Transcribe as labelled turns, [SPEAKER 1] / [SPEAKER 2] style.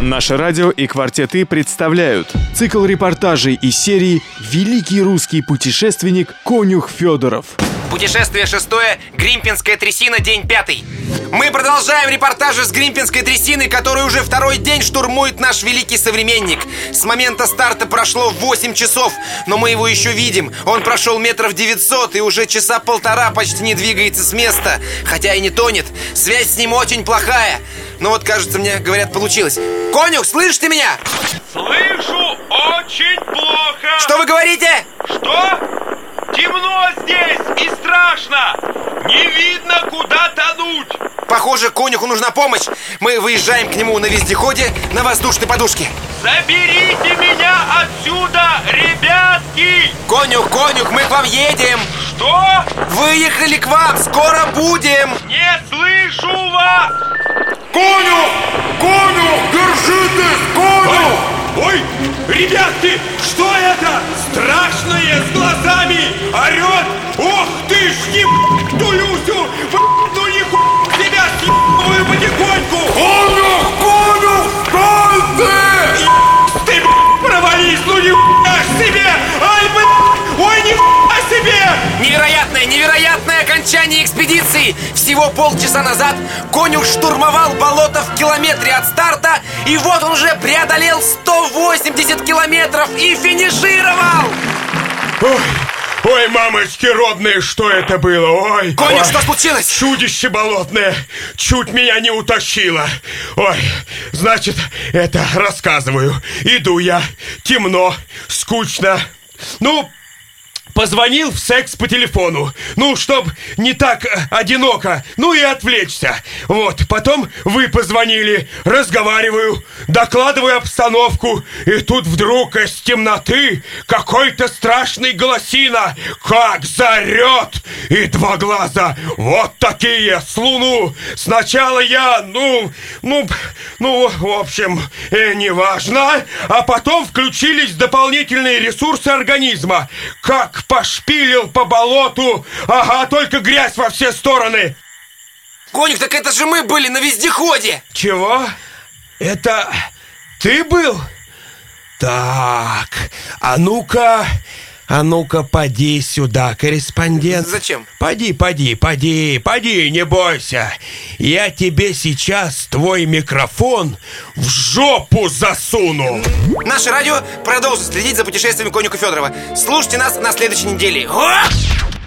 [SPEAKER 1] Наше радио и «Квартеты» представляют цикл репортажей из серии «Великий русский путешественник Конюх Федоров».
[SPEAKER 2] Путешествие шестое, Гримпинская трясина, день пятый. Мы продолжаем репортажи с Гримпинской трясины, который уже второй день штурмует наш великий современник. С момента старта прошло 8 часов, но мы его еще видим. Он прошел метров 900 и уже часа полтора почти не двигается с места, хотя и не тонет. Связь с ним очень плохая. Но вот, кажется, мне, говорят, получилось. Конюх, слышишь ты меня?
[SPEAKER 3] Слышу очень плохо.
[SPEAKER 2] Что вы говорите?
[SPEAKER 3] Что? Темно здесь и страшно. Не видно, куда тонуть.
[SPEAKER 2] Похоже, конюху нужна помощь. Мы выезжаем к нему на вездеходе на воздушной подушке.
[SPEAKER 3] Заберите меня отсюда, ребятки!
[SPEAKER 2] Конюх, конюх, мы к вам едем.
[SPEAKER 3] Что?
[SPEAKER 2] Выехали к вам, скоро будем.
[SPEAKER 3] Не слышу вас!
[SPEAKER 4] Конюх! Конюх! Держи ты! Конюх!
[SPEAKER 5] Ой, ребятки, что это? Страшное
[SPEAKER 2] окончание экспедиции! Всего полчаса назад конюх штурмовал болото в километре от старта, и вот он уже преодолел 180 километров и финишировал!
[SPEAKER 5] Ой, ой, мамочки родные, что это было? Ой,
[SPEAKER 2] Конюх,
[SPEAKER 5] ой.
[SPEAKER 2] что случилось?
[SPEAKER 5] Чудище болотное чуть меня не утащило. Ой, значит, это рассказываю. Иду я, темно, скучно. Ну, позвонил в секс по телефону. Ну, чтоб не так э, одиноко. Ну и отвлечься. Вот, потом вы позвонили, разговариваю, докладываю обстановку. И тут вдруг из темноты какой-то страшный голосина, как зарет. И два глаза вот такие, с луну. Сначала я, ну, ну, ну, в общем, э, неважно. А потом включились дополнительные ресурсы организма. Как пошпилил по болоту. Ага, только грязь во все стороны.
[SPEAKER 2] Конюх, так это же мы были на вездеходе!
[SPEAKER 5] Чего? Это ты был? Так, а ну-ка, а ну-ка, поди сюда, корреспондент.
[SPEAKER 2] Зачем?
[SPEAKER 5] Поди, поди, поди, поди, не бойся. Я тебе сейчас твой микрофон в жопу засуну.
[SPEAKER 2] Наше радио продолжит следить за путешествиями конюха Федорова. Слушайте нас на следующей неделе. О!